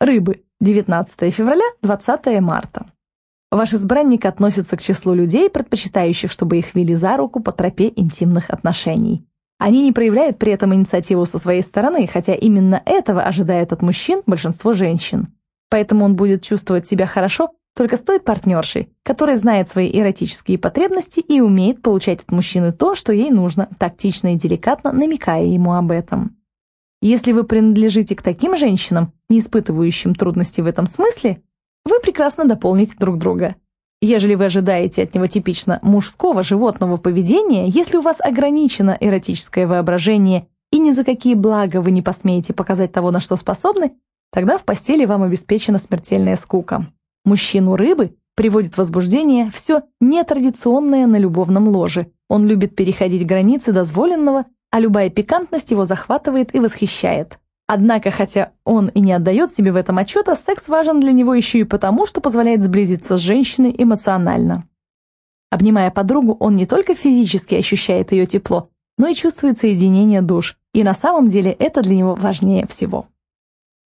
Рыбы. 19 февраля, 20 марта. Ваш избранник относится к числу людей, предпочитающих, чтобы их вели за руку по тропе интимных отношений. Они не проявляют при этом инициативу со своей стороны, хотя именно этого ожидает от мужчин большинство женщин. Поэтому он будет чувствовать себя хорошо только с той партнершей, которая знает свои эротические потребности и умеет получать от мужчины то, что ей нужно, тактично и деликатно намекая ему об этом. Если вы принадлежите к таким женщинам, не испытывающим трудностей в этом смысле, вы прекрасно дополните друг друга. Ежели вы ожидаете от него типично мужского животного поведения, если у вас ограничено эротическое воображение и ни за какие блага вы не посмеете показать того, на что способны, тогда в постели вам обеспечена смертельная скука. Мужчину рыбы приводит возбуждение все нетрадиционное на любовном ложе. Он любит переходить границы дозволенного, а любая пикантность его захватывает и восхищает. Однако, хотя он и не отдает себе в этом отчета, секс важен для него еще и потому, что позволяет сблизиться с женщиной эмоционально. Обнимая подругу, он не только физически ощущает ее тепло, но и чувствует соединение душ, и на самом деле это для него важнее всего.